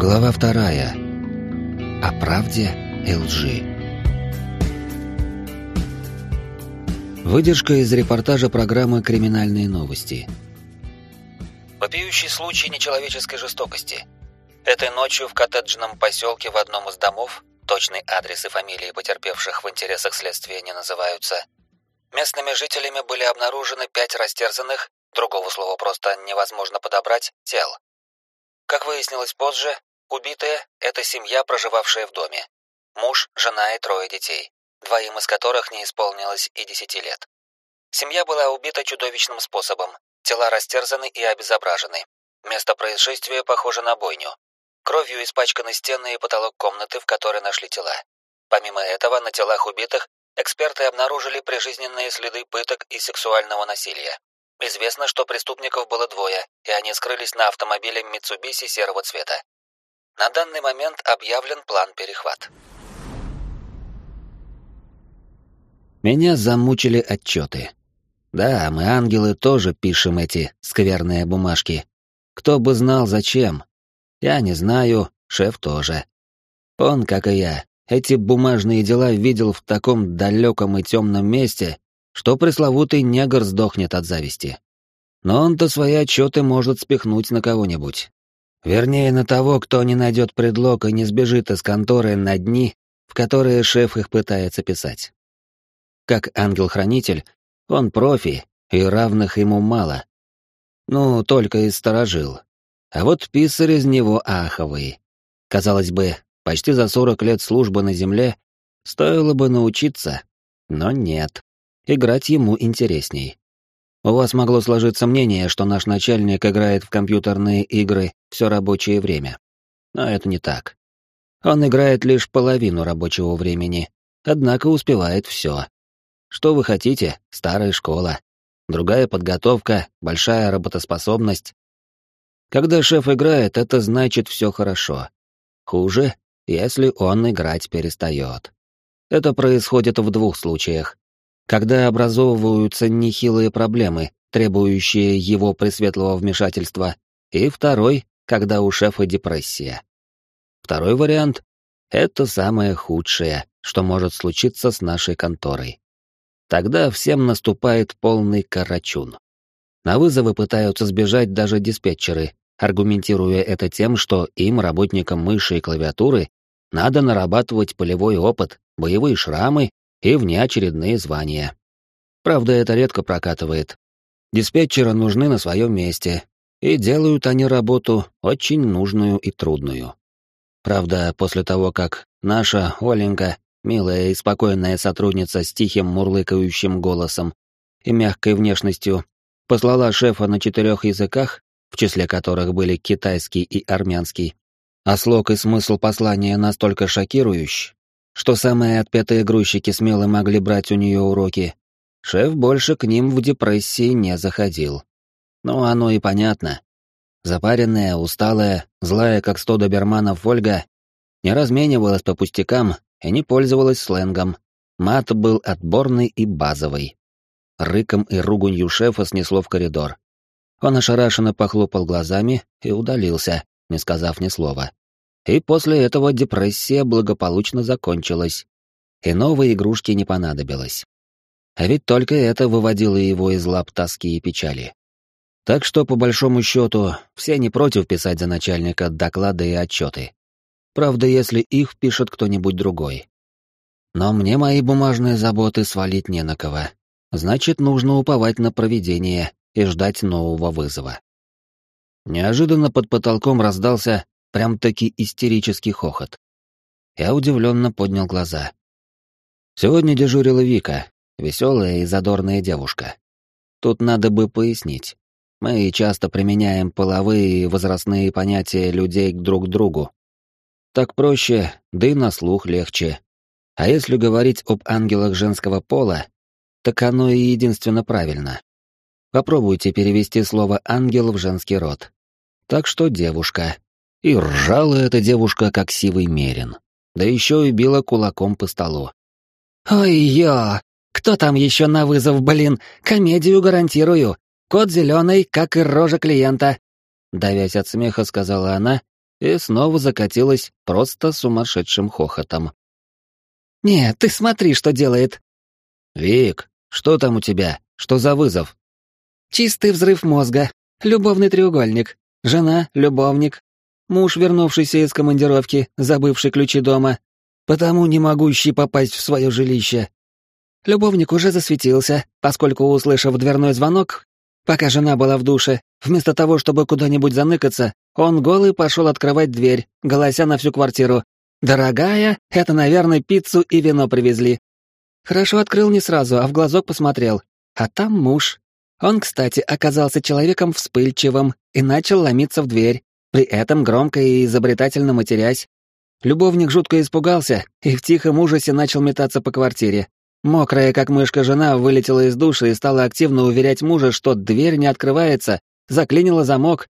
Глава вторая. О правде и лжи. Выдержка из репортажа программы «Криминальные новости». Вопиющий случай нечеловеческой жестокости. Этой ночью в коттеджном поселке в одном из домов, точный адрес и фамилии потерпевших в интересах следствия не называются, местными жителями были обнаружены пять растерзанных, другого слова просто невозможно подобрать, тел. Как выяснилось позже, убитые — это семья, проживавшая в доме. Муж, жена и трое детей, двоим из которых не исполнилось и десяти лет. Семья была убита чудовищным способом. Тела растерзаны и обезображены. Место происшествия похоже на бойню. Кровью испачканы стены и потолок комнаты, в которой нашли тела. Помимо этого, на телах убитых эксперты обнаружили прижизненные следы пыток и сексуального насилия. Известно, что преступников было двое, и они скрылись на автомобиле Mitsubishi серого цвета. На данный момент объявлен план перехват. Меня замучили отчеты. Да, мы, ангелы, тоже пишем эти скверные бумажки. Кто бы знал, зачем. Я не знаю, шеф тоже. Он, как и я, эти бумажные дела видел в таком далеком и темном месте, что пресловутый негр сдохнет от зависти. Но он-то свои отчеты может спихнуть на кого-нибудь. Вернее, на того, кто не найдет предлог и не сбежит из конторы на дни, в которые шеф их пытается писать. Как ангел-хранитель, он профи, и равных ему мало. Ну, только из сторожил. А вот писарь из него аховый. Казалось бы, почти за сорок лет службы на земле стоило бы научиться, но нет играть ему интересней. У вас могло сложиться мнение, что наш начальник играет в компьютерные игры все рабочее время. Но это не так. Он играет лишь половину рабочего времени, однако успевает все. Что вы хотите, старая школа. Другая подготовка, большая работоспособность. Когда шеф играет, это значит все хорошо. Хуже, если он играть перестает. Это происходит в двух случаях когда образовываются нехилые проблемы, требующие его пресветлого вмешательства, и второй, когда у шефа депрессия. Второй вариант — это самое худшее, что может случиться с нашей конторой. Тогда всем наступает полный карачун. На вызовы пытаются сбежать даже диспетчеры, аргументируя это тем, что им, работникам мыши и клавиатуры, надо нарабатывать полевой опыт, боевые шрамы и внеочередные звания. Правда, это редко прокатывает. Диспетчеры нужны на своем месте, и делают они работу очень нужную и трудную. Правда, после того, как наша Оленька, милая и спокойная сотрудница с тихим мурлыкающим голосом и мягкой внешностью, послала шефа на четырех языках, в числе которых были китайский и армянский, а слог и смысл послания настолько шокирующий, что самые отпетые грузчики смело могли брать у нее уроки, шеф больше к ним в депрессии не заходил. Ну, оно и понятно. Запаренная, усталая, злая, как сто доберманов Ольга, не разменивалась по пустякам и не пользовалась сленгом. Мат был отборный и базовый. Рыком и руганью шефа снесло в коридор. Он ошарашенно похлопал глазами и удалился, не сказав ни слова. И после этого депрессия благополучно закончилась, и новой игрушки не понадобилось. А ведь только это выводило его из лап тоски и печали. Так что, по большому счету, все не против писать за начальника доклады и отчеты. Правда, если их пишет кто-нибудь другой. Но мне мои бумажные заботы свалить не на кого. Значит, нужно уповать на проведение и ждать нового вызова. Неожиданно под потолком раздался Прям-таки истерический хохот. Я удивленно поднял глаза. Сегодня дежурила Вика, веселая и задорная девушка. Тут надо бы пояснить. Мы часто применяем половые и возрастные понятия людей друг к другу. Так проще, да и на слух легче. А если говорить об ангелах женского пола, так оно и единственно правильно. Попробуйте перевести слово «ангел» в женский род. Так что девушка, и ржала эта девушка, как сивый мерин. Да еще и била кулаком по столу. «Ой-ё! Кто там еще на вызов, блин? Комедию гарантирую. Код зеленый, как и рожа клиента!» Давясь от смеха, сказала она и снова закатилась просто сумасшедшим хохотом. «Не, ты смотри, что делает!» «Вик, что там у тебя? Что за вызов?» «Чистый взрыв мозга. Любовный треугольник. Жена, любовник. Муж, вернувшийся из командировки, забывший ключи дома, потому не могущий попасть в свое жилище. Любовник уже засветился, поскольку, услышав дверной звонок, пока жена была в душе, вместо того, чтобы куда-нибудь заныкаться, он голый пошел открывать дверь, голося на всю квартиру. «Дорогая, это, наверное, пиццу и вино привезли». Хорошо открыл не сразу, а в глазок посмотрел. А там муж. Он, кстати, оказался человеком вспыльчивым и начал ломиться в дверь, при этом громко и изобретательно матерясь. Любовник жутко испугался и в тихом ужасе начал метаться по квартире. Мокрая, как мышка, жена вылетела из душа и стала активно уверять мужа, что дверь не открывается, заклинила замок.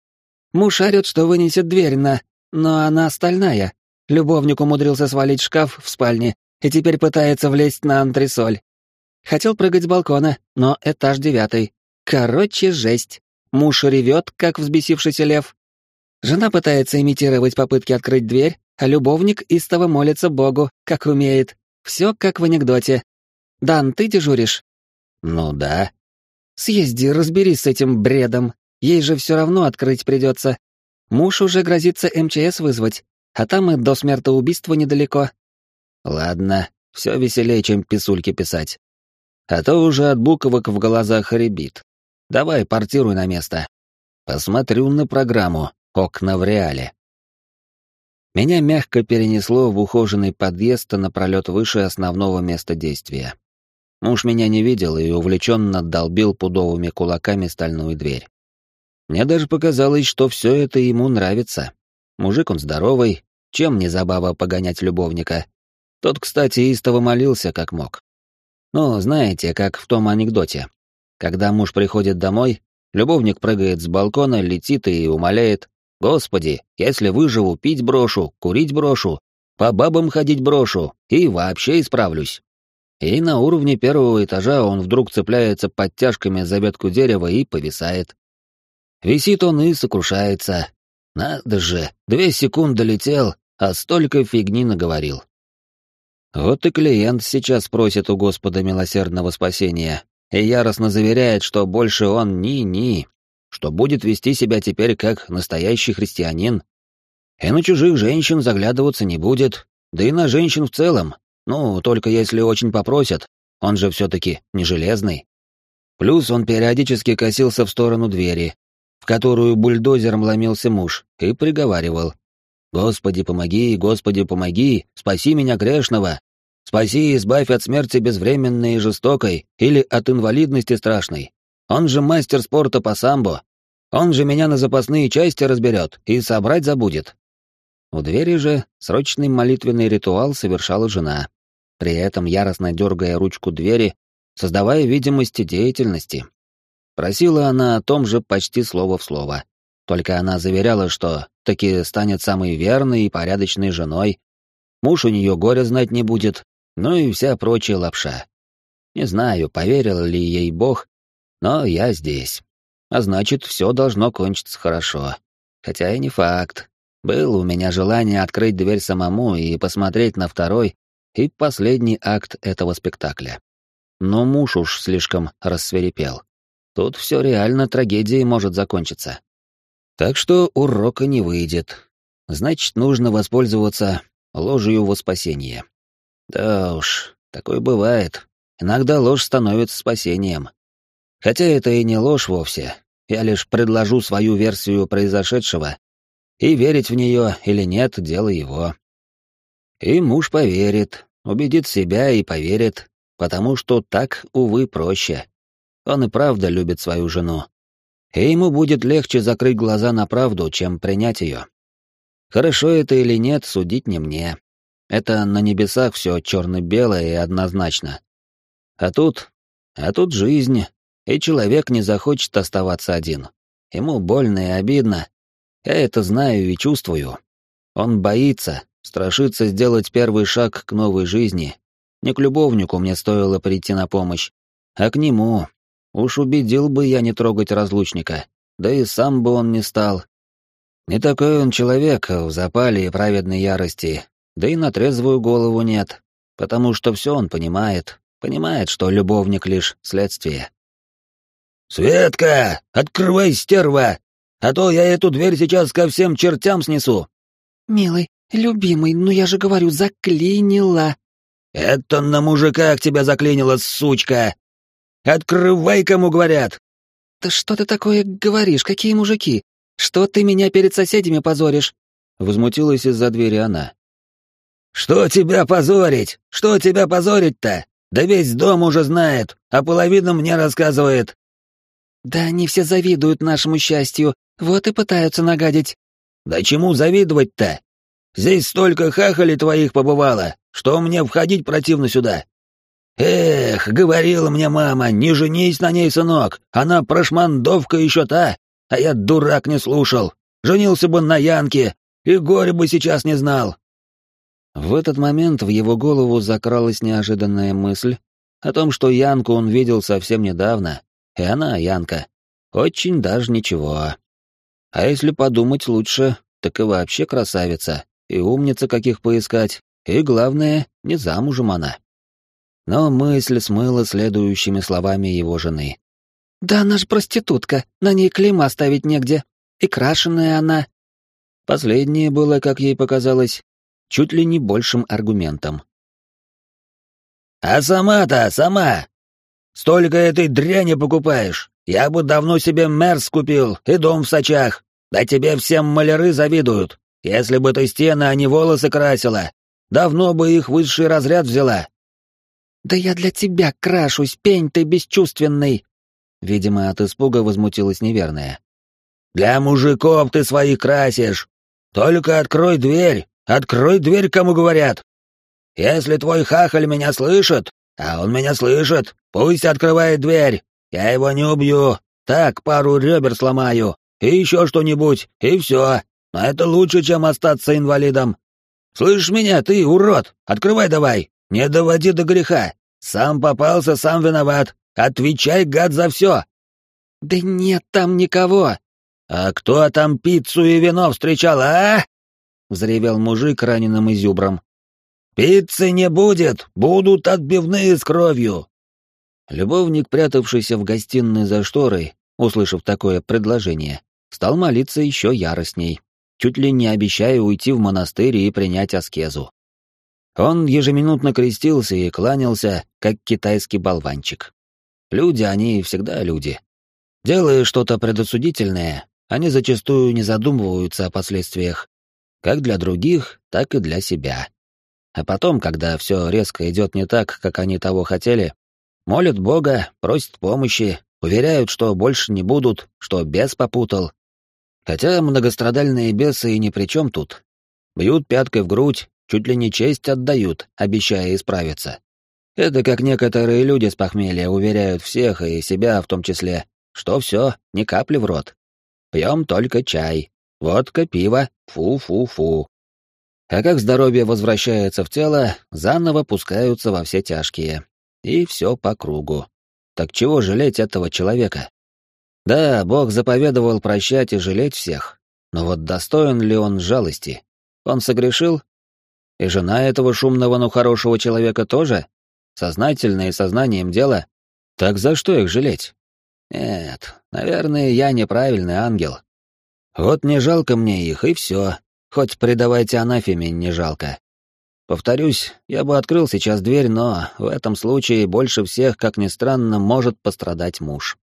Муж орёт, что вынесет дверь на... Но она стальная. Любовник умудрился свалить шкаф в спальне и теперь пытается влезть на антресоль. Хотел прыгать с балкона, но этаж девятый. Короче, жесть. Муж ревет, как взбесившийся лев. Жена пытается имитировать попытки открыть дверь, а любовник истово молится Богу, как умеет. Все как в анекдоте. «Дан, ты дежуришь?» «Ну да». «Съезди, разберись с этим бредом. Ей же все равно открыть придется. Муж уже грозится МЧС вызвать, а там и до смертоубийства недалеко». «Ладно, все веселее, чем писульки писать. А то уже от буквок в глазах ребит. Давай, портируй на место. Посмотрю на программу «Окна в реале». Меня мягко перенесло в ухоженный подъезд напролет выше основного места действия. Муж меня не видел и увлеченно долбил пудовыми кулаками стальную дверь. Мне даже показалось, что все это ему нравится. Мужик он здоровый, чем не забава погонять любовника. Тот, кстати, истово молился, как мог. Ну, знаете, как в том анекдоте. Когда муж приходит домой, любовник прыгает с балкона, летит и умоляет «Господи, если выживу, пить брошу, курить брошу, по бабам ходить брошу и вообще исправлюсь». И на уровне первого этажа он вдруг цепляется подтяжками за ветку дерева и повисает. Висит он и сокрушается. Надо же, две секунды летел, а столько фигни наговорил. Вот и клиент сейчас просит у Господа милосердного спасения и яростно заверяет, что больше он ни-ни, что будет вести себя теперь как настоящий христианин. И на чужих женщин заглядываться не будет, да и на женщин в целом, ну, только если очень попросят, он же все-таки не железный. Плюс он периодически косился в сторону двери, в которую бульдозером ломился муж, и приговаривал. «Господи, помоги, Господи, помоги, спаси меня грешного, спаси и избавь от смерти безвременной и жестокой или от инвалидности страшной. Он же мастер спорта по самбо. Он же меня на запасные части разберет и собрать забудет». У двери же срочный молитвенный ритуал совершала жена, при этом яростно дергая ручку двери, создавая видимость деятельности. Просила она о том же почти слово в слово. Только она заверяла, что таки станет самой верной и порядочной женой. Муж у нее горя знать не будет, ну и вся прочая лапша. Не знаю, поверил ли ей Бог, но я здесь. А значит, все должно кончиться хорошо. Хотя и не факт. Было у меня желание открыть дверь самому и посмотреть на второй и последний акт этого спектакля. Но муж уж слишком рассверепел. Тут все реально трагедией может закончиться. Так что урока не выйдет. Значит, нужно воспользоваться ложью во спасение. Да уж, такое бывает. Иногда ложь становится спасением. Хотя это и не ложь вовсе. Я лишь предложу свою версию произошедшего, и верить в нее или нет — дело его. И муж поверит, убедит себя и поверит, потому что так, увы, проще. Он и правда любит свою жену. И ему будет легче закрыть глаза на правду, чем принять ее. Хорошо это или нет, судить не мне. Это на небесах все черно-белое и однозначно. А тут... А тут жизнь, и человек не захочет оставаться один. Ему больно и обидно. Я это знаю и чувствую. Он боится, страшится сделать первый шаг к новой жизни. Не к любовнику мне стоило прийти на помощь, а к нему, Уж убедил бы я не трогать разлучника, да и сам бы он не стал. Не такой он человек в запале и праведной ярости, да и на трезвую голову нет, потому что все он понимает, понимает, что любовник лишь следствие. «Светка, открывай, стерва, а то я эту дверь сейчас ко всем чертям снесу!» «Милый, любимый, ну я же говорю, заклинила!» «Это на мужика к тебя заклинило, сучка! Открывай, кому говорят!» «Да что ты такое говоришь, какие мужики? Что ты меня перед соседями позоришь?» Возмутилась из-за двери она. «Что тебя позорить? Что тебя позорить-то? Да весь дом уже знает, а половина мне рассказывает». «Да они все завидуют нашему счастью, вот и пытаются нагадить». «Да чему завидовать-то? Здесь столько хахали твоих побывало, что мне входить противно сюда. Эх, говорила мне мама, не женись на ней, сынок, она прошмандовка еще та, а я дурак не слушал. Женился бы на Янке, и горе бы сейчас не знал. В этот момент в его голову закралась неожиданная мысль о том, что Янку он видел совсем недавно, и она, Янка, очень даже ничего. А если подумать лучше, так и вообще красавица, и умница каких поискать, и главное, не замужем она. Но мысль смыла следующими словами его жены. «Да она ж проститутка, на ней клейма ставить негде. И крашеная она». Последнее было, как ей показалось, чуть ли не большим аргументом. «А сама-то, сама! Столько этой дряни покупаешь! Я бы давно себе Мерс купил и дом в Сочах! Да тебе всем маляры завидуют! Если бы ты стены, а не волосы красила, давно бы их высший разряд взяла!» «Да я для тебя крашусь, пень ты бесчувственный!» Видимо, от испуга возмутилась неверная. «Для мужиков ты своих красишь! Только открой дверь, Открой дверь, кому говорят. Если твой хахаль меня слышит, а он меня слышит, пусть открывает дверь. Я его не убью. Так, пару ребер сломаю. И еще что-нибудь, и все. Но это лучше, чем остаться инвалидом. Слышишь меня, ты, урод? Открывай давай. Не доводи до греха. Сам попался, сам виноват. Отвечай, гад, за все. Да нет там никого. А кто там пиццу и вино встречал, а? — взревел мужик раненым изюбром. «Пиццы не будет, будут отбивные с кровью!» Любовник, прятавшийся в гостиной за шторой, услышав такое предложение, стал молиться еще яростней, чуть ли не обещая уйти в монастырь и принять аскезу. Он ежеминутно крестился и кланялся, как китайский болванчик. Люди, они всегда люди. Делая что-то предосудительное, они зачастую не задумываются о последствиях, как для других, так и для себя. А потом, когда все резко идет не так, как они того хотели, молят Бога, просят помощи, уверяют, что больше не будут, что бес попутал. Хотя многострадальные бесы и ни при чем тут. Бьют пяткой в грудь, чуть ли не честь отдают, обещая исправиться. Это как некоторые люди с похмелья уверяют всех, и себя в том числе, что все, ни капли в рот. Пьем только чай, Водка, пиво, фу-фу-фу. А как здоровье возвращается в тело, заново пускаются во все тяжкие. И все по кругу. Так чего жалеть этого человека? Да, Бог заповедовал прощать и жалеть всех. Но вот достоин ли он жалости? Он согрешил? И жена этого шумного, но хорошего человека тоже? Сознательно и сознанием дела? Так за что их жалеть? Нет, наверное, я неправильный ангел, вот не жалко мне их, и все. Хоть предавайте анафеме не жалко. Повторюсь, я бы открыл сейчас дверь, но в этом случае больше всех, как ни странно, может пострадать муж.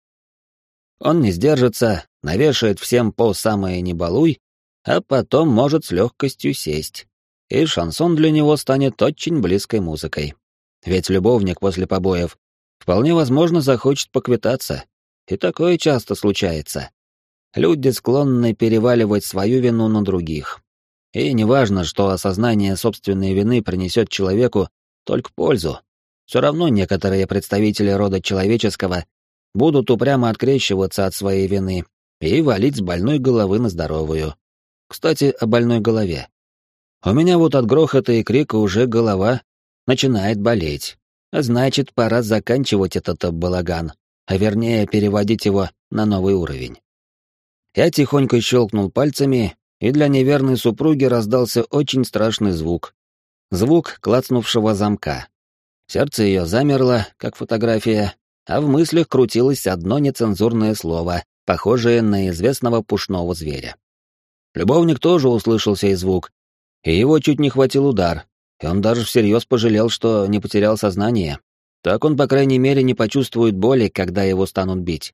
Он не сдержится, навешает всем по самое не балуй, а потом может с легкостью сесть. И шансон для него станет очень близкой музыкой. Ведь любовник после побоев вполне возможно захочет поквитаться. И такое часто случается люди склонны переваливать свою вину на других. И неважно, что осознание собственной вины принесет человеку только пользу. Все равно некоторые представители рода человеческого будут упрямо открещиваться от своей вины и валить с больной головы на здоровую. Кстати, о больной голове. У меня вот от грохота и крика уже голова начинает болеть. значит, пора заканчивать этот балаган, а вернее переводить его на новый уровень. Я тихонько щелкнул пальцами, и для неверной супруги раздался очень страшный звук. Звук клацнувшего замка. Сердце ее замерло, как фотография, а в мыслях крутилось одно нецензурное слово, похожее на известного пушного зверя. Любовник тоже услышал сей звук, и его чуть не хватил удар, и он даже всерьез пожалел, что не потерял сознание. Так он, по крайней мере, не почувствует боли, когда его станут бить.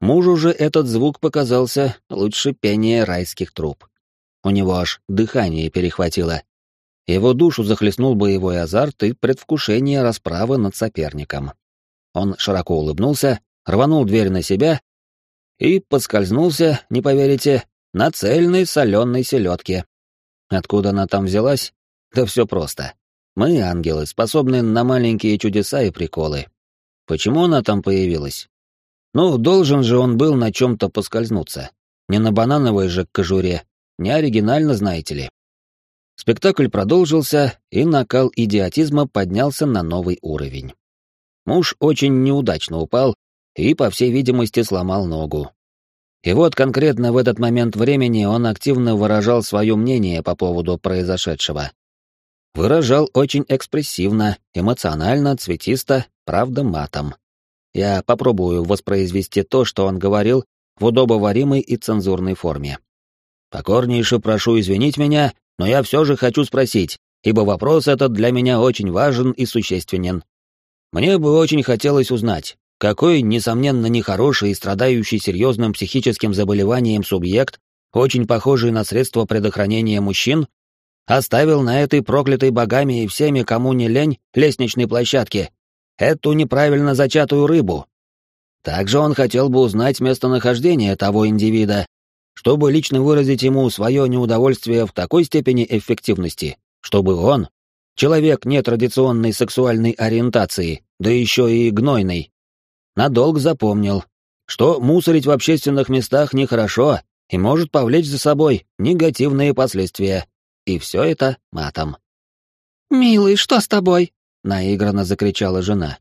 Мужу же этот звук показался лучше пения райских труб. У него аж дыхание перехватило. Его душу захлестнул боевой азарт и предвкушение расправы над соперником. Он широко улыбнулся, рванул дверь на себя и подскользнулся, не поверите, на цельной соленой селедке. Откуда она там взялась? Да все просто. Мы, ангелы, способны на маленькие чудеса и приколы. Почему она там появилась? Ну, должен же он был на чем-то поскользнуться. Не на банановой же кожуре. Не оригинально, знаете ли. Спектакль продолжился, и накал идиотизма поднялся на новый уровень. Муж очень неудачно упал и, по всей видимости, сломал ногу. И вот конкретно в этот момент времени он активно выражал свое мнение по поводу произошедшего. Выражал очень экспрессивно, эмоционально, цветисто, правда матом. Я попробую воспроизвести то, что он говорил, в удобоваримой и цензурной форме. Покорнейше прошу извинить меня, но я все же хочу спросить, ибо вопрос этот для меня очень важен и существенен. Мне бы очень хотелось узнать, какой, несомненно, нехороший и страдающий серьезным психическим заболеванием субъект, очень похожий на средство предохранения мужчин, оставил на этой проклятой богами и всеми, кому не лень, лестничной площадке эту неправильно зачатую рыбу. Также он хотел бы узнать местонахождение того индивида, чтобы лично выразить ему свое неудовольствие в такой степени эффективности, чтобы он, человек нетрадиционной сексуальной ориентации, да еще и гнойный, надолго запомнил, что мусорить в общественных местах нехорошо и может повлечь за собой негативные последствия. И все это матом. «Милый, что с тобой?» — наигранно закричала жена.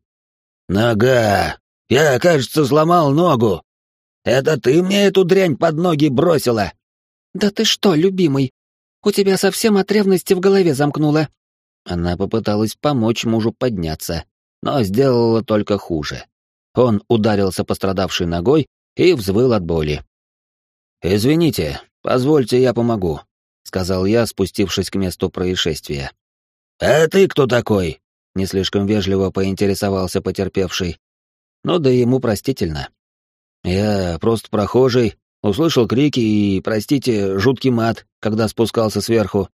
«Нога! Я, кажется, сломал ногу! Это ты мне эту дрянь под ноги бросила!» «Да ты что, любимый? У тебя совсем от ревности в голове замкнуло!» Она попыталась помочь мужу подняться, но сделала только хуже. Он ударился пострадавшей ногой и взвыл от боли. «Извините, позвольте, я помогу», — сказал я, спустившись к месту происшествия. «А ты кто такой?» — не слишком вежливо поинтересовался потерпевший. Ну да ему простительно. Я просто прохожий, услышал крики и, простите, жуткий мат, когда спускался сверху.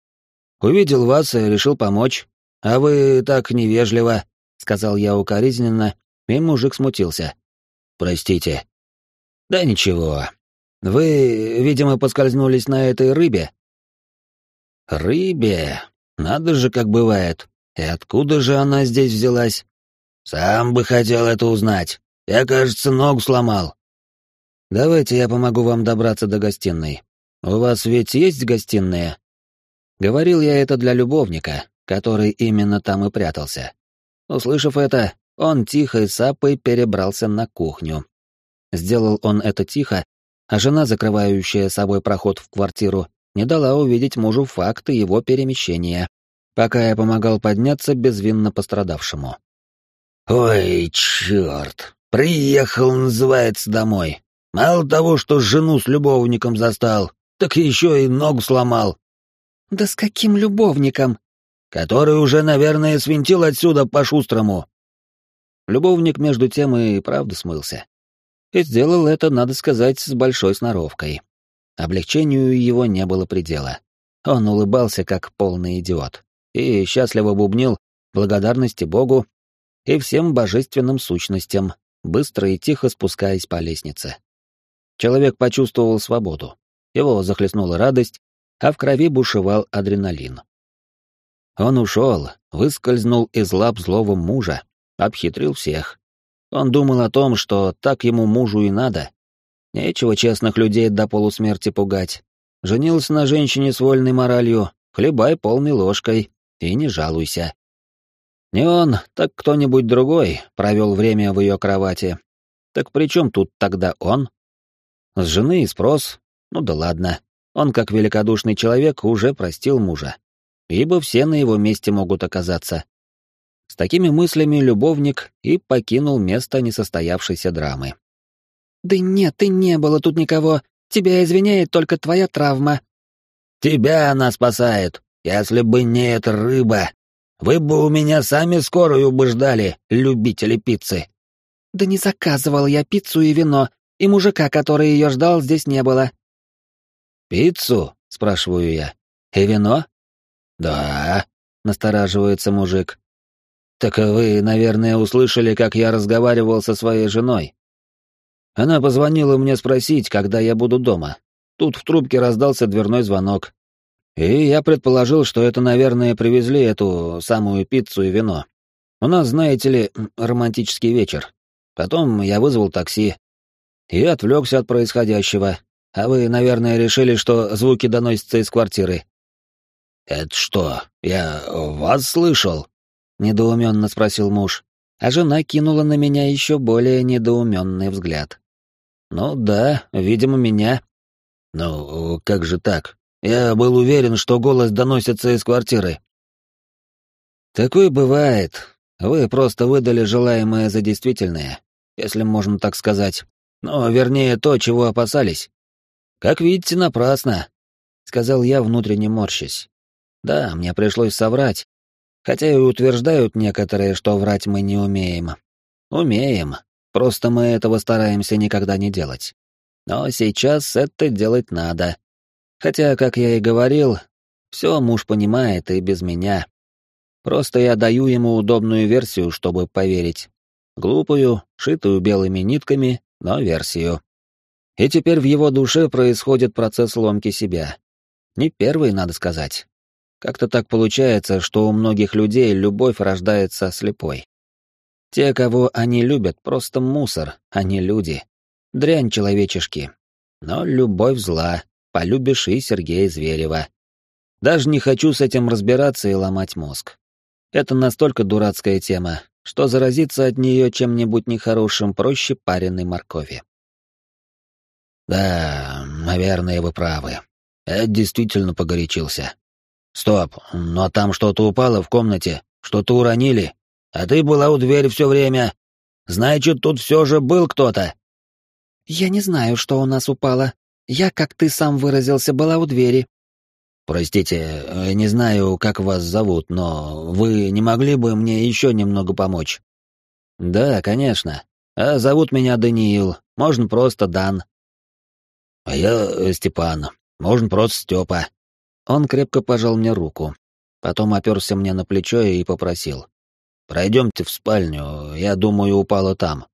Увидел вас и решил помочь. А вы так невежливо, — сказал я укоризненно и мужик смутился. «Простите». «Да ничего. Вы, видимо, поскользнулись на этой рыбе?» «Рыбе? Надо же, как бывает. И откуда же она здесь взялась?» «Сам бы хотел это узнать. Я, кажется, ногу сломал». «Давайте я помогу вам добраться до гостиной. У вас ведь есть гостиная?» Говорил я это для любовника, который именно там и прятался. Услышав это, он тихо и сапой перебрался на кухню. Сделал он это тихо, а жена, закрывающая собой проход в квартиру, не дала увидеть мужу факты его перемещения, пока я помогал подняться безвинно пострадавшему. «Ой, черт! Приехал, называется, домой. Мало того, что жену с любовником застал, так еще и ногу сломал». «Да с каким любовником?» «Который уже, наверное, свинтил отсюда по-шустрому. Любовник между тем и правда смылся. И сделал это, надо сказать, с большой сноровкой. Облегчению его не было предела. Он улыбался, как полный идиот, и счастливо бубнил благодарности Богу и всем божественным сущностям, быстро и тихо спускаясь по лестнице. Человек почувствовал свободу. Его захлестнула радость, а в крови бушевал адреналин. Он ушел, выскользнул из лап злого мужа, обхитрил всех. Он думал о том, что так ему мужу и надо. Нечего честных людей до полусмерти пугать. Женился на женщине с вольной моралью, хлебай полной ложкой и не жалуйся. Не он, так кто-нибудь другой провел время в ее кровати. Так при чем тут тогда он? С жены и спрос, ну да ладно. Он, как великодушный человек, уже простил мужа. Ибо все на его месте могут оказаться. С такими мыслями любовник и покинул место несостоявшейся драмы. «Да нет, и не было тут никого. Тебя извиняет только твоя травма». «Тебя она спасает. Если бы не эта рыба, вы бы у меня сами скорую бы ждали, любители пиццы». «Да не заказывал я пиццу и вино, и мужика, который ее ждал, здесь не было». «Пиццу?» — спрашиваю я. «И вино?» «Да», — настораживается мужик. «Так вы, наверное, услышали, как я разговаривал со своей женой. Она позвонила мне спросить, когда я буду дома. Тут в трубке раздался дверной звонок. И я предположил, что это, наверное, привезли эту самую пиццу и вино. У нас, знаете ли, романтический вечер. Потом я вызвал такси и отвлекся от происходящего. А вы, наверное, решили, что звуки доносятся из квартиры. «Это что, я вас слышал?» — недоуменно спросил муж, а жена кинула на меня еще более недоуменный взгляд. «Ну да, видимо, меня». «Ну, как же так? Я был уверен, что голос доносится из квартиры». «Такое бывает. Вы просто выдали желаемое за действительное, если можно так сказать. Но, вернее, то, чего опасались. Как видите, напрасно», — сказал я, внутренне морщась. «Да, мне пришлось соврать, хотя и утверждают некоторые, что врать мы не умеем. Умеем, Просто мы этого стараемся никогда не делать. Но сейчас это делать надо. Хотя, как я и говорил, все муж понимает и без меня. Просто я даю ему удобную версию, чтобы поверить. Глупую, шитую белыми нитками, но версию. И теперь в его душе происходит процесс ломки себя. Не первый, надо сказать. Как-то так получается, что у многих людей любовь рождается слепой. Те, кого они любят, просто мусор, а не люди. Дрянь человечешки. Но любовь зла, полюбишь и Сергея Зверева. Даже не хочу с этим разбираться и ломать мозг. Это настолько дурацкая тема, что заразиться от нее чем-нибудь нехорошим проще пареной моркови. Да, наверное, вы правы. Я действительно погорячился. Стоп, но там что-то упало в комнате, что-то уронили. А ты была у двери все время. Значит, тут все же был кто-то. Я не знаю, что у нас упало. Я, как ты сам выразился, была у двери. Простите, не знаю, как вас зовут, но вы не могли бы мне еще немного помочь? Да, конечно. А зовут меня Даниил, можно просто Дан. А я э, Степан, можно просто Степа. Он крепко пожал мне руку, потом оперся мне на плечо и попросил. Пройдемте в спальню, я думаю, упала там.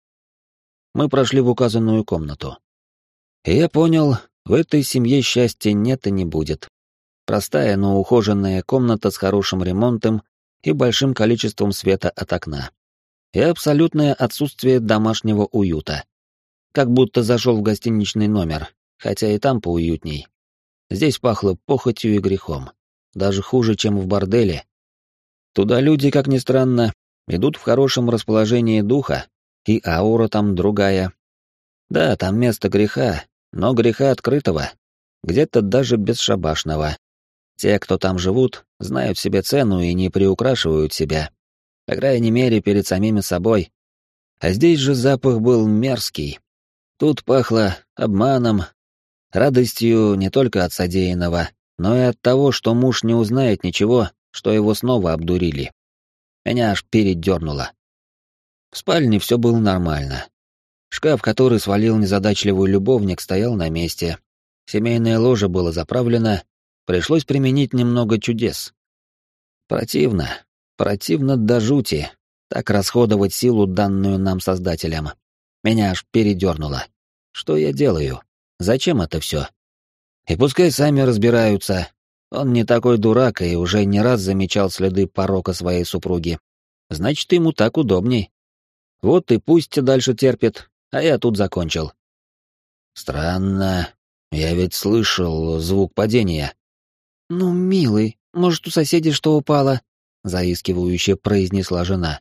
Мы прошли в указанную комнату. И я понял, в этой семье счастья нет и не будет. Простая, но ухоженная комната с хорошим ремонтом и большим количеством света от окна. И абсолютное отсутствие домашнего уюта. Как будто зашел в гостиничный номер, хотя и там поуютней. Здесь пахло похотью и грехом. Даже хуже, чем в борделе. Туда люди, как ни странно, идут в хорошем расположении духа, и аура там другая. Да, там место греха, но греха открытого, где-то даже бесшабашного. Те, кто там живут, знают себе цену и не приукрашивают себя. По крайней мере, перед самими собой. А здесь же запах был мерзкий. Тут пахло обманом, радостью не только от содеянного, но и от того, что муж не узнает ничего, что его снова обдурили. Меня аж передернуло. В спальне все было нормально. Шкаф, который свалил незадачливый любовник, стоял на месте. Семейное ложе было заправлено. Пришлось применить немного чудес. Противно. Противно до жути. Так расходовать силу, данную нам создателям. Меня аж передернуло. Что я делаю? Зачем это все? И пускай сами разбираются, он не такой дурак и уже не раз замечал следы порока своей супруги. Значит, ему так удобней. Вот и пусть дальше терпит, а я тут закончил. Странно. Я ведь слышал звук падения. Ну, милый, может, у соседей что упало? заискивающе произнесла жена.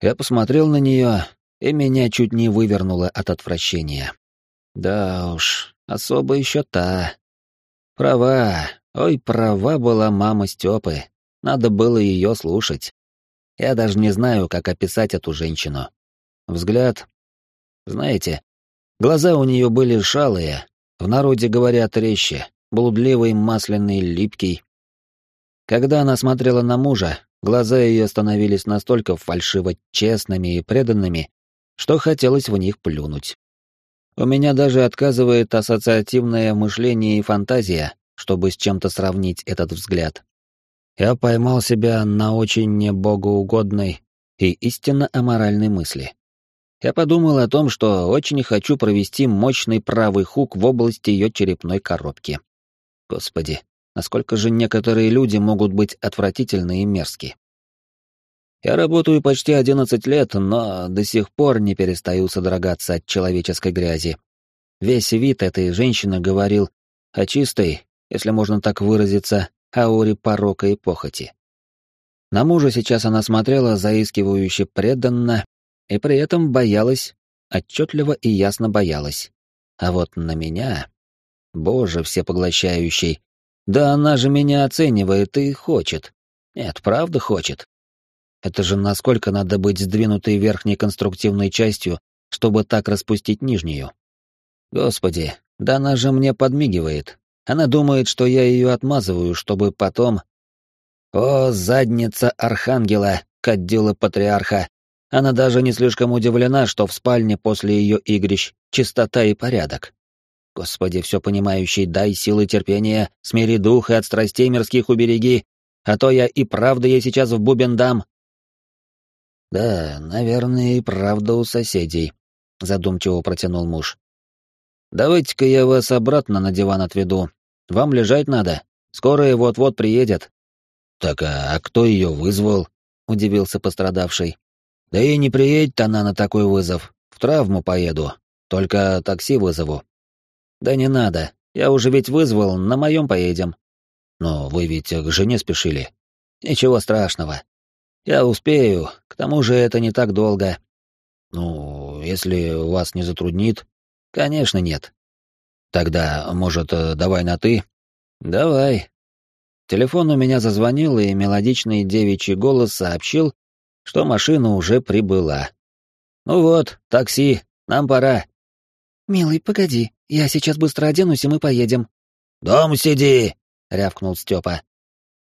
Я посмотрел на нее, и меня чуть не вывернуло от отвращения. Да уж, особо еще та. Права, ой, права была мама Степы. Надо было ее слушать. Я даже не знаю, как описать эту женщину. Взгляд... Знаете, глаза у нее были шалые, в народе говорят резче, блудливый, масляный, липкий. Когда она смотрела на мужа, глаза ее становились настолько фальшиво честными и преданными, что хотелось в них плюнуть. У меня даже отказывает ассоциативное мышление и фантазия, чтобы с чем-то сравнить этот взгляд. Я поймал себя на очень небогоугодной и истинно аморальной мысли. Я подумал о том, что очень хочу провести мощный правый хук в области ее черепной коробки. Господи, насколько же некоторые люди могут быть отвратительны и мерзки. Я работаю почти 11 лет, но до сих пор не перестаю содрогаться от человеческой грязи. Весь вид этой женщины говорил о чистой, если можно так выразиться, ауре порока и похоти. На мужа сейчас она смотрела заискивающе преданно и при этом боялась, отчетливо и ясно боялась. А вот на меня... Боже всепоглощающий, да она же меня оценивает и хочет. Нет, правда хочет. Это же насколько надо быть сдвинутой верхней конструктивной частью, чтобы так распустить нижнюю. Господи, да она же мне подмигивает. Она думает, что я ее отмазываю, чтобы потом... О, задница архангела, кадила патриарха! Она даже не слишком удивлена, что в спальне после ее игрищ чистота и порядок. Господи, все понимающий, дай силы терпения, смири дух и от страстей мирских убереги, а то я и правда ей сейчас в бубен дам. Да, наверное, и правда у соседей, задумчиво протянул муж. Давайте-ка я вас обратно на диван отведу. Вам лежать надо. Скорая вот-вот приедет. Так а, а кто ее вызвал? удивился пострадавший. Да и не приедет она на такой вызов. В травму поеду. Только такси вызову. «Да не надо, я уже ведь вызвал, на моем поедем». «Но вы ведь к жене спешили». «Ничего страшного. Я успею, к тому же это не так долго». «Ну, если вас не затруднит...» «Конечно нет». «Тогда, может, э, давай на «ты»?» «Давай». Телефон у меня зазвонил, и мелодичный девичий голос сообщил, что машина уже прибыла. «Ну вот, такси, нам пора». «Милый, погоди, я сейчас быстро оденусь, и мы поедем». «Дом сиди!» — рявкнул Степа.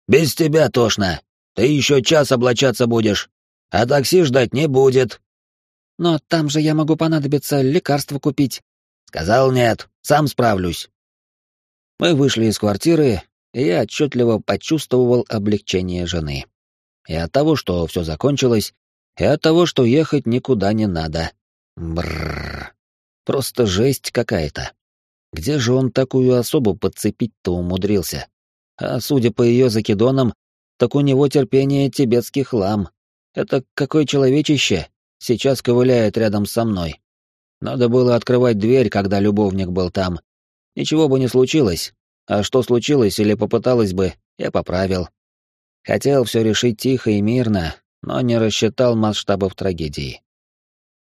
«Без тебя тошно. Ты еще час облачаться будешь, а такси ждать не будет». «Но там же я могу понадобиться лекарство купить». «Сказал нет, сам справлюсь». Мы вышли из квартиры, и я отчетливо почувствовал облегчение жены. И от того, что все закончилось, и от того, что ехать никуда не надо. Бррр. Просто жесть какая-то. Где же он такую особу подцепить-то умудрился? А судя по ее закидонам, так у него терпение тибетский хлам. Это какое человечище сейчас ковыляет рядом со мной. Надо было открывать дверь, когда любовник был там. Ничего бы не случилось. А что случилось или попыталось бы, я поправил. Хотел все решить тихо и мирно, но не рассчитал масштабов трагедии.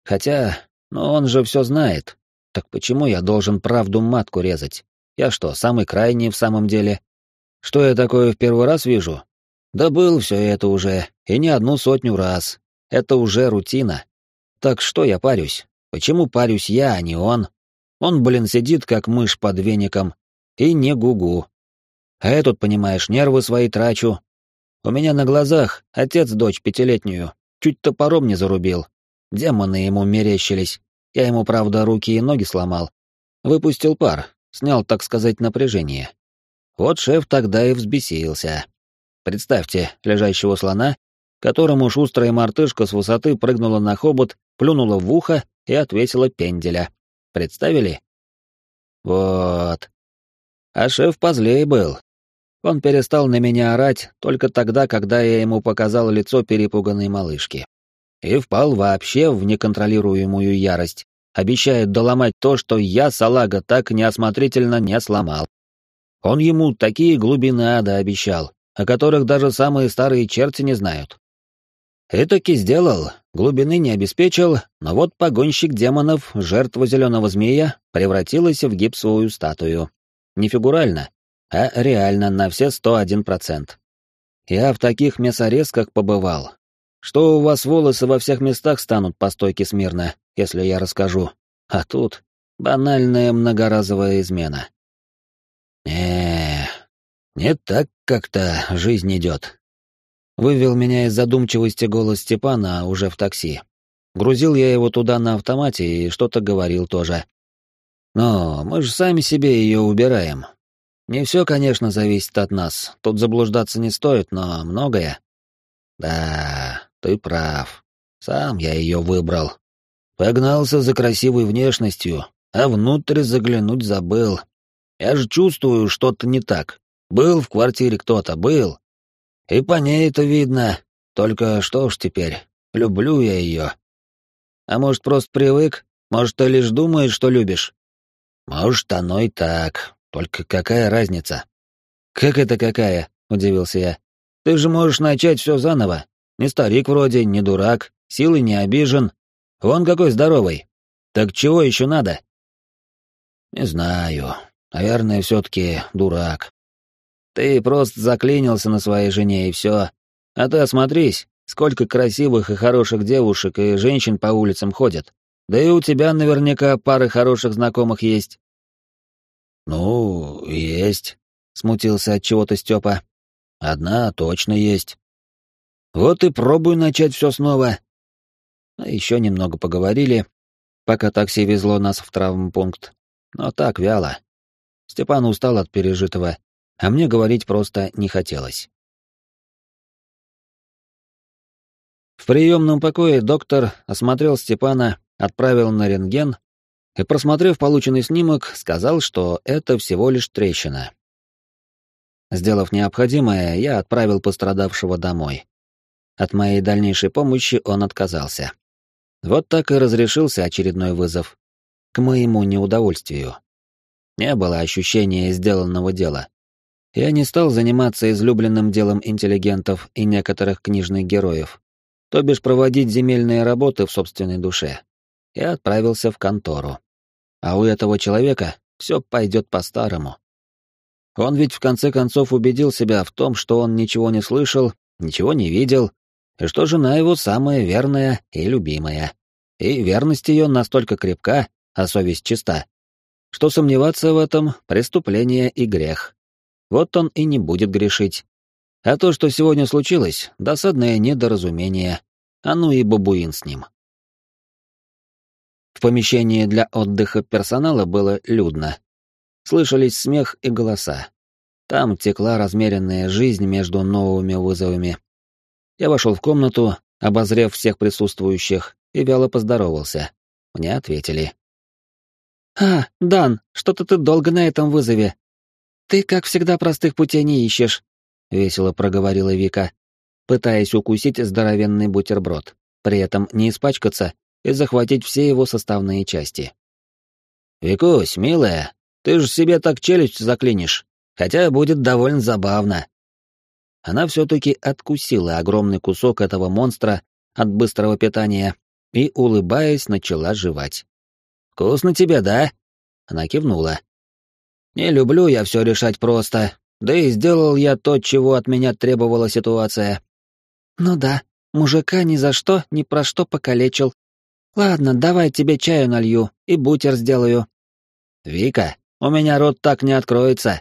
Хотя но он же все знает. Так почему я должен правду матку резать? Я что, самый крайний в самом деле? Что я такое в первый раз вижу? Да был все это уже, и не одну сотню раз. Это уже рутина. Так что я парюсь? Почему парюсь я, а не он? Он, блин, сидит как мышь под веником. И не гугу. А я тут, понимаешь, нервы свои трачу. У меня на глазах отец дочь пятилетнюю чуть топором не зарубил, Демоны ему мерещились. Я ему, правда, руки и ноги сломал. Выпустил пар, снял, так сказать, напряжение. Вот шеф тогда и взбесился. Представьте лежащего слона, которому шустрая мартышка с высоты прыгнула на хобот, плюнула в ухо и отвесила пенделя. Представили? Вот. А шеф позлей был. Он перестал на меня орать только тогда, когда я ему показал лицо перепуганной малышки и впал вообще в неконтролируемую ярость, обещает доломать то, что я, салага, так неосмотрительно не сломал. Он ему такие глубины ада обещал, о которых даже самые старые черти не знают. И таки сделал, глубины не обеспечил, но вот погонщик демонов, жертва зеленого змея, превратилась в гипсовую статую. Не фигурально, а реально на все 101%. Я в таких мясорезках побывал. Что у вас волосы во всех местах станут по стойке смирно, если я расскажу. А тут банальная многоразовая измена. не не так как-то жизнь идет. Вывел меня из задумчивости голос Степана уже в такси. Грузил я его туда на автомате и что-то говорил тоже. Но мы же сами себе ее убираем. Не все, конечно, зависит от нас. Тут заблуждаться не стоит, но многое. Да, ты прав. Сам я ее выбрал. Погнался за красивой внешностью, а внутрь заглянуть забыл. Я же чувствую, что-то не так. Был в квартире кто-то, был. И по ней это видно. Только что ж теперь, люблю я ее. А может, просто привык? Может, ты лишь думаешь, что любишь? Может, оно и так. Только какая разница? Как это какая? Удивился я. Ты же можешь начать все заново. Не старик вроде, не дурак, силы не обижен. Вон какой здоровый. Так чего еще надо? Не знаю. Наверное, все-таки дурак. Ты просто заклинился на своей жене и все. А ты осмотрись, сколько красивых и хороших девушек и женщин по улицам ходят. Да и у тебя наверняка пары хороших знакомых есть. Ну, есть, смутился от чего-то Степа. Одна точно есть. Вот и пробуй начать все снова. А еще немного поговорили, пока такси везло нас в травмпункт. Но так вяло. Степан устал от пережитого, а мне говорить просто не хотелось. В приемном покое доктор осмотрел Степана, отправил на рентген и, просмотрев полученный снимок, сказал, что это всего лишь трещина. Сделав необходимое, я отправил пострадавшего домой. От моей дальнейшей помощи он отказался. Вот так и разрешился очередной вызов. К моему неудовольствию. Не было ощущения сделанного дела. Я не стал заниматься излюбленным делом интеллигентов и некоторых книжных героев, то бишь проводить земельные работы в собственной душе. Я отправился в контору. А у этого человека все пойдет по-старому. Он ведь в конце концов убедил себя в том, что он ничего не слышал, ничего не видел, и что жена его самая верная и любимая. И верность ее настолько крепка, а совесть чиста, что сомневаться в этом — преступление и грех. Вот он и не будет грешить. А то, что сегодня случилось, досадное недоразумение. А ну и бабуин с ним. В помещении для отдыха персонала было людно. Слышались смех и голоса. Там текла размеренная жизнь между новыми вызовами. Я вошел в комнату, обозрев всех присутствующих, и вяло поздоровался. Мне ответили. «А, Дан, что-то ты долго на этом вызове. Ты, как всегда, простых путей не ищешь», — весело проговорила Вика, пытаясь укусить здоровенный бутерброд, при этом не испачкаться и захватить все его составные части. «Викусь, милая, ты же себе так челюсть заклинишь, хотя будет довольно забавно». Она все-таки откусила огромный кусок этого монстра от быстрого питания и, улыбаясь, начала жевать. «Вкусно тебе, да?» Она кивнула. «Не люблю я все решать просто, да и сделал я то, чего от меня требовала ситуация». «Ну да, мужика ни за что, ни про что покалечил. Ладно, давай тебе чаю налью и бутер сделаю». «Вика, у меня рот так не откроется».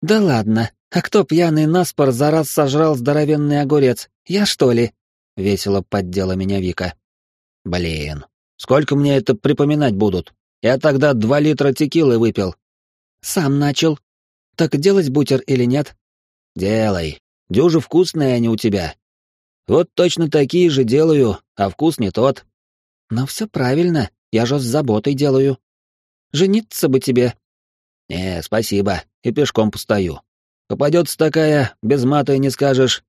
«Да ладно, а кто пьяный наспор за раз сожрал здоровенный огурец? Я что ли?» — весело поддела меня Вика. «Блин, сколько мне это припоминать будут? Я тогда два литра текилы выпил». «Сам начал. Так делать бутер или нет?» «Делай. Дюжи вкусные они у тебя. Вот точно такие же делаю, а вкус не тот». «Но все правильно, я же с заботой делаю. Жениться бы тебе». «Не, спасибо, и пешком постою. Попадется такая, без мата и не скажешь.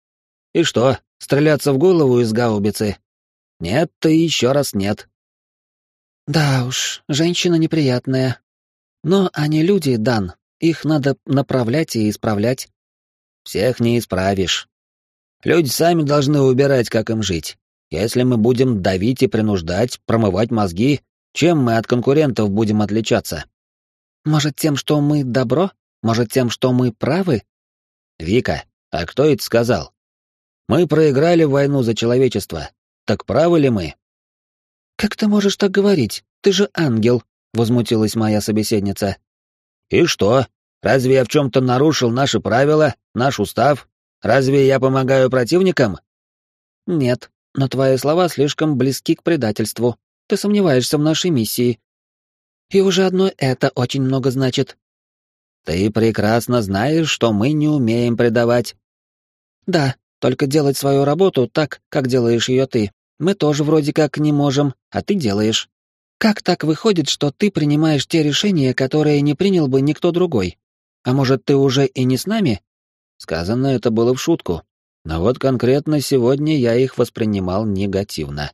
И что, стреляться в голову из гаубицы? Нет, ты еще раз нет. Да уж, женщина неприятная. Но они люди, Дан, их надо направлять и исправлять. Всех не исправишь. Люди сами должны выбирать, как им жить. Если мы будем давить и принуждать, промывать мозги, чем мы от конкурентов будем отличаться? Может, тем, что мы добро? Может, тем, что мы правы? Вика, а кто это сказал? Мы проиграли войну за человечество. Так правы ли мы? Как ты можешь так говорить? Ты же ангел, возмутилась моя собеседница. И что? Разве я в чем-то нарушил наши правила, наш устав? Разве я помогаю противникам? Нет, но твои слова слишком близки к предательству. Ты сомневаешься в нашей миссии. И уже одно это очень много значит. Ты прекрасно знаешь, что мы не умеем предавать. Да, только делать свою работу так, как делаешь ее ты. Мы тоже вроде как не можем, а ты делаешь. Как так выходит, что ты принимаешь те решения, которые не принял бы никто другой? А может, ты уже и не с нами? Сказано это было в шутку, но вот конкретно сегодня я их воспринимал негативно.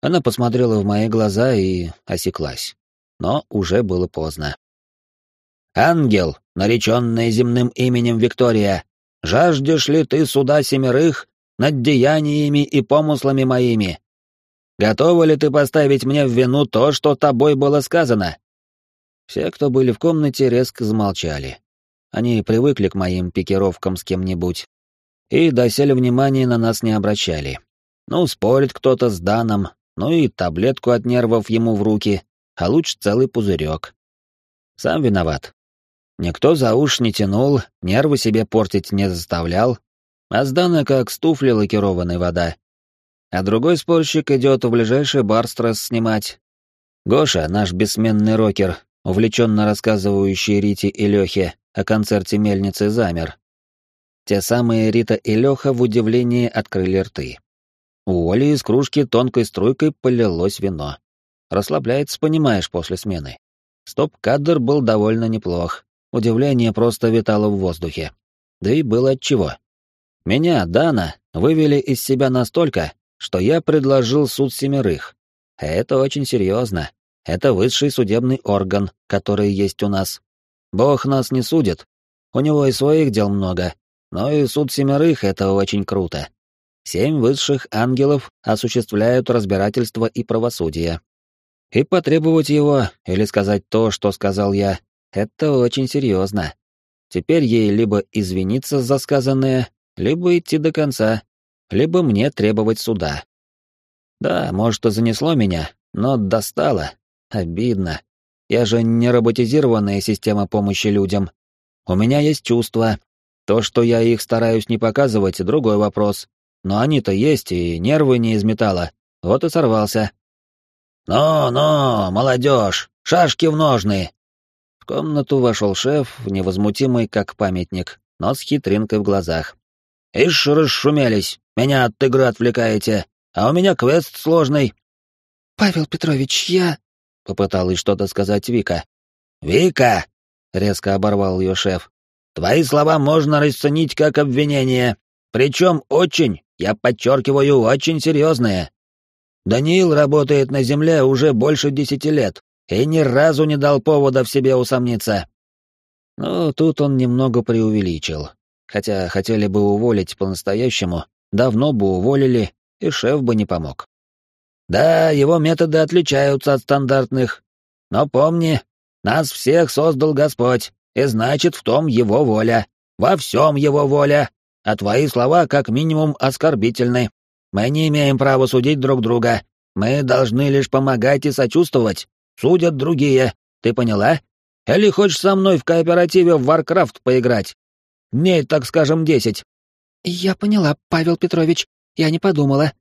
Она посмотрела в мои глаза и осеклась. Но уже было поздно. «Ангел, нареченный земным именем Виктория, жаждешь ли ты суда семерых над деяниями и помыслами моими? Готова ли ты поставить мне в вину то, что тобой было сказано?» Все, кто были в комнате, резко замолчали. Они привыкли к моим пикировкам с кем-нибудь. И доселе внимания на нас не обращали. Ну, спорит кто-то с Даном, ну и таблетку от нервов ему в руки, а лучше целый пузырек. Сам виноват. Никто за уж не тянул, нервы себе портить не заставлял, а с Дана как с туфли лакированной вода. А другой спорщик идет в ближайший бар стресс снимать. Гоша, наш бессменный рокер, увлеченно рассказывающий Рите и Лехе о концерте мельницы, замер. Те самые Рита и Леха в удивлении открыли рты. У Оли из кружки тонкой струйкой полилось вино. Расслабляется, понимаешь, после смены. Стоп-кадр был довольно неплох. Удивление просто витало в воздухе. Да и было отчего. Меня, Дана, вывели из себя настолько, что я предложил суд семерых. Это очень серьезно. Это высший судебный орган, который есть у нас. Бог нас не судит. У него и своих дел много. Но и суд семерых — это очень круто. Семь высших ангелов осуществляют разбирательство и правосудие. И потребовать его, или сказать то, что сказал я, это очень серьезно. Теперь ей либо извиниться за сказанное, либо идти до конца, либо мне требовать суда. Да, может, и занесло меня, но достало, Обидно. Я же не роботизированная система помощи людям. У меня есть чувства. То, что я их стараюсь не показывать, другой вопрос. Но они-то есть, и нервы не из металла. Вот и сорвался. «Ну-ну, молодежь, шашки в ножны!» В комнату вошел шеф, невозмутимый как памятник, но с хитринкой в глазах. «Ишь, расшумелись, меня от игры отвлекаете, а у меня квест сложный». «Павел Петрович, я...» — попыталась что-то сказать Вика. «Вика!» — резко оборвал ее шеф. «Твои слова можно расценить как обвинение, причем очень, я подчеркиваю, очень серьезное. Даниил работает на Земле уже больше десяти лет и ни разу не дал повода в себе усомниться». Ну, тут он немного преувеличил. Хотя хотели бы уволить по-настоящему, давно бы уволили, и шеф бы не помог. Да, его методы отличаются от стандартных. Но помни, нас всех создал Господь, и значит, в том его воля. Во всем его воля. А твои слова как минимум оскорбительны. Мы не имеем права судить друг друга. Мы должны лишь помогать и сочувствовать. Судят другие. Ты поняла? Или хочешь со мной в кооперативе в Warcraft поиграть? Дней, так скажем, десять. Я поняла, Павел Петрович. Я не подумала.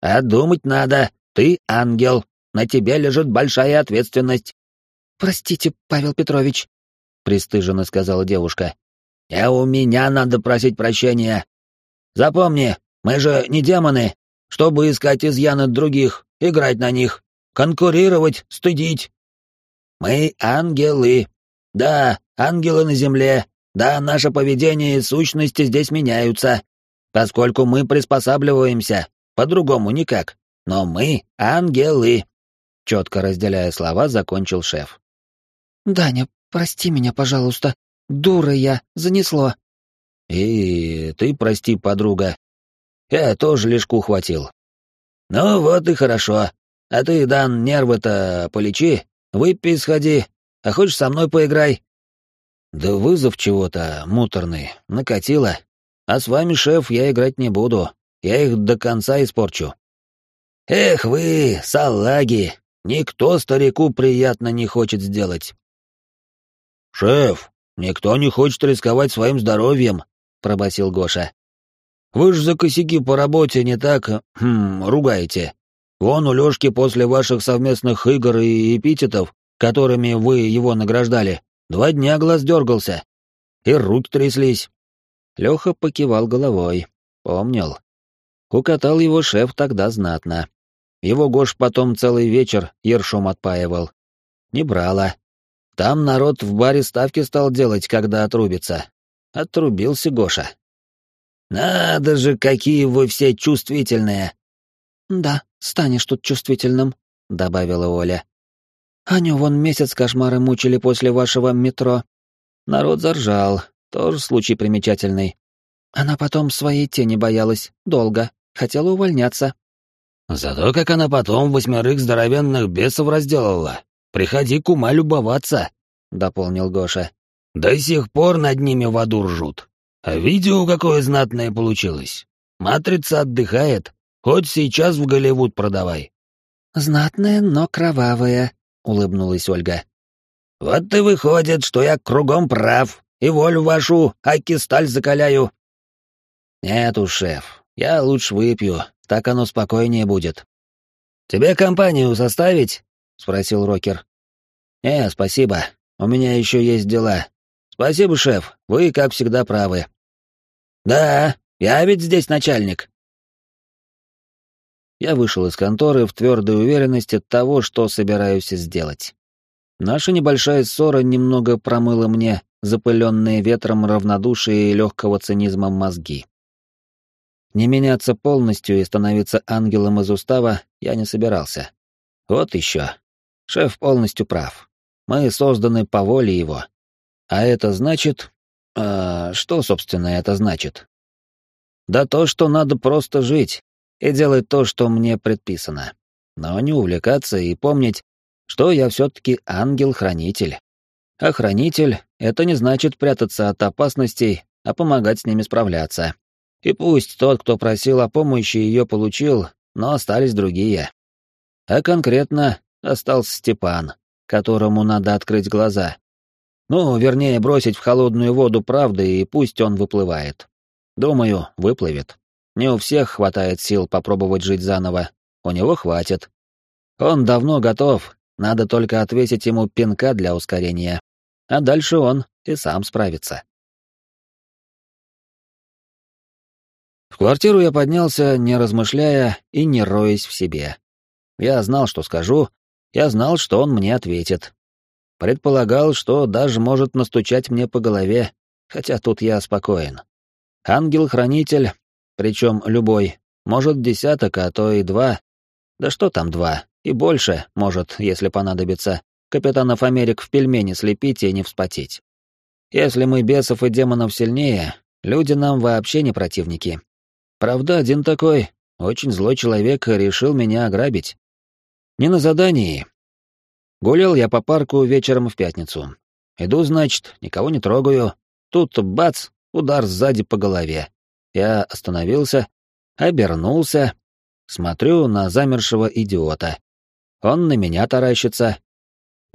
А думать надо. Ты ангел, на тебе лежит большая ответственность. Простите, Павел Петрович, пристыженно сказала девушка. А у меня надо просить прощения. Запомни, мы же не демоны, чтобы искать изъяны других, играть на них, конкурировать, стыдить. Мы ангелы. Да, ангелы на земле. Да, наше поведение и сущности здесь меняются, поскольку мы приспосабливаемся, по-другому никак. Но мы — ангелы!» Четко разделяя слова, закончил шеф. «Даня, прости меня, пожалуйста. Дура я, занесло». «И ты прости, подруга. Я тоже лишку хватил». «Ну вот и хорошо. А ты, Дан, нервы-то полечи, выпей сходи, а хочешь со мной поиграй?» Да вызов чего-то муторный, накатило. А с вами, шеф, я играть не буду. Я их до конца испорчу. Эх вы, салаги, никто старику приятно не хочет сделать. Шеф, никто не хочет рисковать своим здоровьем, пробасил Гоша. Вы ж за косяки по работе не так, хм, ругаете. Вон у Лёшки после ваших совместных игр и эпитетов, которыми вы его награждали, два дня глаз дергался. И руки тряслись. Лёха покивал головой. Помнил. Укатал его шеф тогда знатно. Его Гош потом целый вечер ершом отпаивал. Не брала. Там народ в баре ставки стал делать, когда отрубится. Отрубился Гоша. «Надо же, какие вы все чувствительные!» «Да, станешь тут чувствительным», — добавила Оля. «Аню вон месяц кошмары мучили после вашего метро». Народ заржал, тоже случай примечательный. Она потом своей тени боялась, долго, хотела увольняться. Зато как она потом восьмерых здоровенных бесов разделала. Приходи к ума любоваться, — дополнил Гоша. До сих пор над ними в аду ржут. А видео какое знатное получилось. Матрица отдыхает, хоть сейчас в Голливуд продавай. Знатное, но кровавое, — улыбнулась Ольга. Вот и выходит, что я кругом прав, и волю вашу, аки сталь закаляю. Нет уж, шеф, я лучше выпью, так оно спокойнее будет. «Тебе компанию составить?» — спросил Рокер. «Не, спасибо. У меня еще есть дела. Спасибо, шеф. Вы, как всегда, правы». «Да, я ведь здесь начальник». Я вышел из конторы в твердой уверенности того, что собираюсь сделать. Наша небольшая ссора немного промыла мне запыленные ветром равнодушие и легкого цинизма мозги. Не меняться полностью и становиться ангелом из устава я не собирался. Вот еще. Шеф полностью прав. Мы созданы по воле его. А это значит... А, что, собственно, это значит? Да то, что надо просто жить и делать то, что мне предписано. Но не увлекаться и помнить, что я все-таки ангел-хранитель. А хранитель — это не значит прятаться от опасностей, а помогать с ними справляться. И пусть тот, кто просил о помощи, ее получил, но остались другие. А конкретно остался Степан, которому надо открыть глаза. Ну, вернее, бросить в холодную воду правды, и пусть он выплывает. Думаю, выплывет. Не у всех хватает сил попробовать жить заново, у него хватит. Он давно готов, надо только отвесить ему пинка для ускорения. А дальше он и сам справится. В квартиру я поднялся, не размышляя и не роясь в себе. Я знал, что скажу, я знал, что он мне ответит. Предполагал, что даже может настучать мне по голове, хотя тут я спокоен. Ангел-хранитель, причем любой, может десяток, а то и два. Да что там два, и больше, может, если понадобится, капитанов Америк в пельмени слепить и не вспотеть. Если мы бесов и демонов сильнее, люди нам вообще не противники, Правда, один такой, очень злой человек, решил меня ограбить. Не на задании. Гулял я по парку вечером в пятницу. Иду, значит, никого не трогаю. Тут бац, удар сзади по голове. Я остановился, обернулся, смотрю на замершего идиота. Он на меня таращится.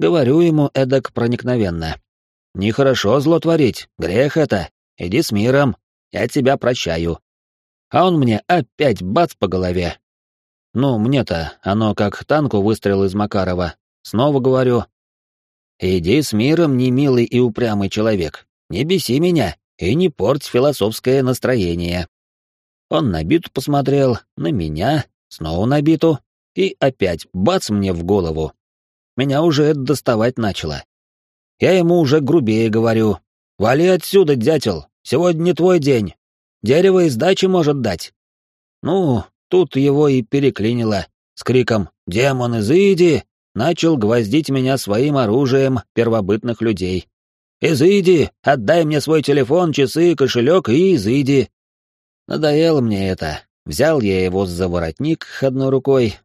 Говорю ему эдак проникновенно. «Нехорошо зло творить, грех это. Иди с миром, я тебя прощаю а он мне опять бац по голове. Ну, мне-то оно как танку выстрел из Макарова. Снова говорю. Иди с миром, немилый и упрямый человек. Не беси меня и не порть философское настроение. Он на биту посмотрел, на меня, снова на биту, и опять бац мне в голову. Меня уже это доставать начало. Я ему уже грубее говорю. «Вали отсюда, дятел, сегодня не твой день, Дерево и сдачи может дать. Ну, тут его и переклинило. С криком «Демон, изыди!» начал гвоздить меня своим оружием первобытных людей. «Изыди! Отдай мне свой телефон, часы, кошелек и изыди!» Надоело мне это. Взял я его за воротник одной рукой,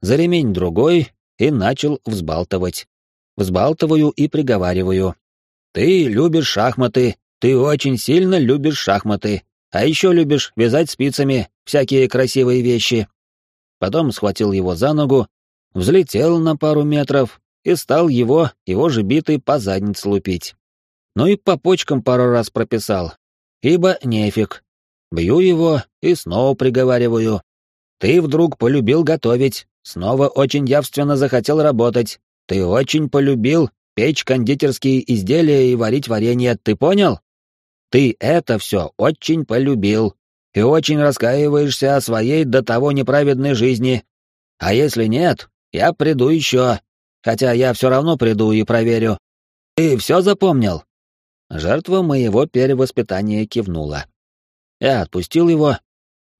за ремень другой и начал взбалтывать. Взбалтываю и приговариваю. Ты любишь шахматы, ты очень сильно любишь шахматы, а еще любишь вязать спицами всякие красивые вещи. Потом схватил его за ногу, взлетел на пару метров и стал его, его же битый по заднице лупить. Ну и по почкам пару раз прописал, ибо нефиг. Бью его и снова приговариваю. Ты вдруг полюбил готовить, снова очень явственно захотел работать. Ты очень полюбил печь кондитерские изделия и варить варенье, ты понял? Ты это все очень полюбил и очень раскаиваешься о своей до того неправедной жизни. А если нет, я приду еще, хотя я все равно приду и проверю. Ты все запомнил?» Жертва моего перевоспитания кивнула. Я отпустил его,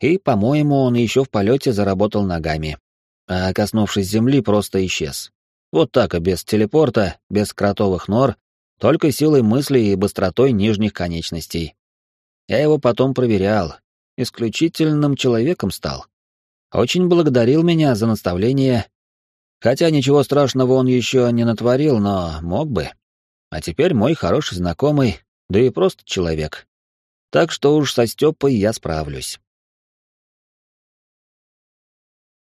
и, по-моему, он еще в полете заработал ногами. А коснувшись земли, просто исчез. Вот так, без телепорта, без кротовых нор, только силой мысли и быстротой нижних конечностей. Я его потом проверял, исключительным человеком стал. Очень благодарил меня за наставление, хотя ничего страшного он еще не натворил, но мог бы. А теперь мой хороший знакомый, да и просто человек. Так что уж со Степой я справлюсь.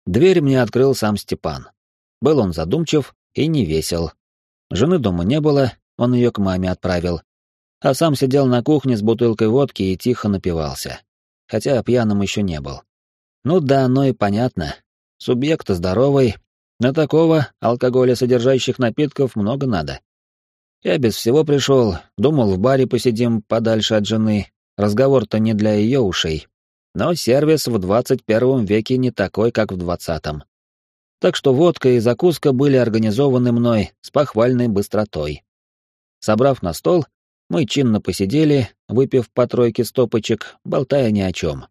Дверь мне открыл сам Степан. Был он задумчив и не весел. Жены дома не было, он ее к маме отправил. А сам сидел на кухне с бутылкой водки и тихо напивался. Хотя пьяным еще не был. Ну да, оно и понятно. Субъект здоровый, на такого алкоголя содержащих напитков много надо. Я без всего пришел, думал, в баре посидим подальше от жены. Разговор-то не для ее ушей. Но сервис в двадцать первом веке не такой, как в двадцатом. Так что водка и закуска были организованы мной с похвальной быстротой. Собрав на стол, мы чинно посидели, выпив по тройке стопочек, болтая ни о чем.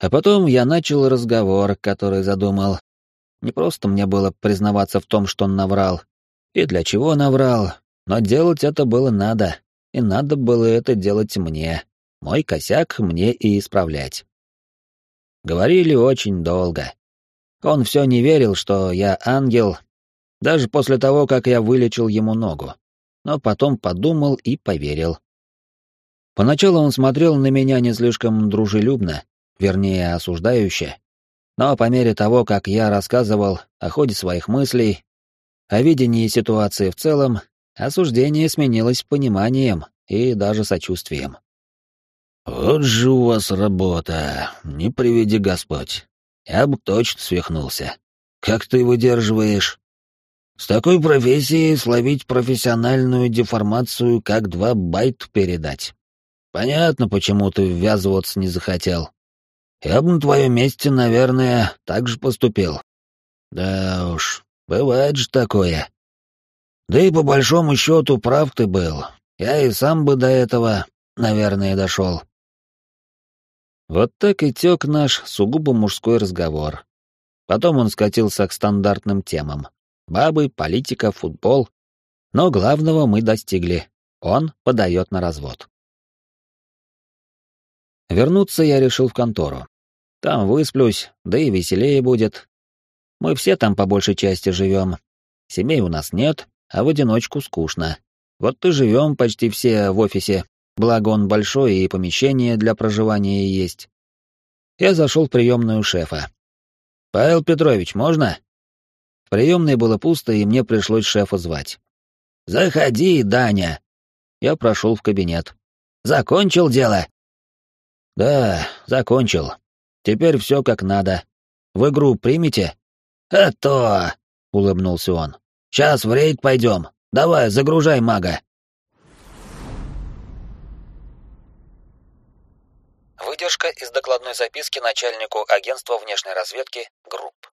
А потом я начал разговор, который задумал. Не просто мне было признаваться в том, что он наврал. И для чего наврал, но делать это было надо. И надо было это делать мне. Мой косяк мне и исправлять. Говорили очень долго. Он все не верил, что я ангел, даже после того, как я вылечил ему ногу. Но потом подумал и поверил. Поначалу он смотрел на меня не слишком дружелюбно, вернее, осуждающе. Но по мере того, как я рассказывал о ходе своих мыслей, о видении ситуации в целом, осуждение сменилось пониманием и даже сочувствием. «Вот же у вас работа, не приведи Господь. Я бы точно свихнулся. Как ты выдерживаешь? С такой профессией словить профессиональную деформацию, как два байт передать. Понятно, почему ты ввязываться не захотел. Я бы на твоем месте, наверное, так же поступил. Да уж, бывает же такое. Да и по большому счету прав ты был. Я и сам бы до этого, наверное, дошел. Вот так и тек наш сугубо мужской разговор. Потом он скатился к стандартным темам. Бабы, политика, футбол. Но главного мы достигли. Он подает на развод. Вернуться я решил в контору. Там высплюсь, да и веселее будет. Мы все там по большей части живем. Семей у нас нет, а в одиночку скучно. Вот и живем почти все в офисе, Благо он большой и помещение для проживания есть. Я зашел в приемную шефа. «Павел Петрович, можно?» В приемной было пусто, и мне пришлось шефа звать. «Заходи, Даня!» Я прошел в кабинет. «Закончил дело?» «Да, закончил. Теперь все как надо. В игру примете?» «А то!» — улыбнулся он. «Сейчас в рейд пойдем. Давай, загружай мага». Выдержка из докладной записки начальнику агентства внешней разведки ГРУПП.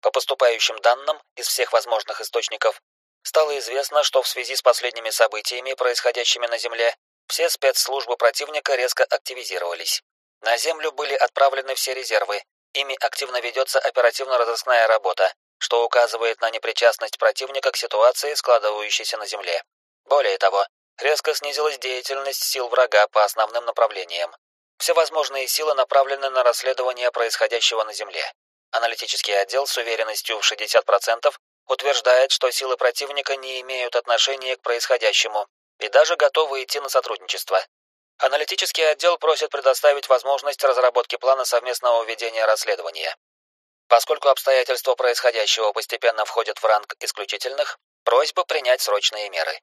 По поступающим данным из всех возможных источников, стало известно, что в связи с последними событиями, происходящими на Земле, все спецслужбы противника резко активизировались. На Землю были отправлены все резервы, ими активно ведется оперативно-розыскная работа, что указывает на непричастность противника к ситуации, складывающейся на Земле. Более того, резко снизилась деятельность сил врага по основным направлениям. Все возможные силы направлены на расследование происходящего на Земле. Аналитический отдел с уверенностью в 60% утверждает, что силы противника не имеют отношения к происходящему, и даже готовы идти на сотрудничество. Аналитический отдел просит предоставить возможность разработки плана совместного ведения расследования. Поскольку обстоятельства происходящего постепенно входят в ранг исключительных, просьба принять срочные меры.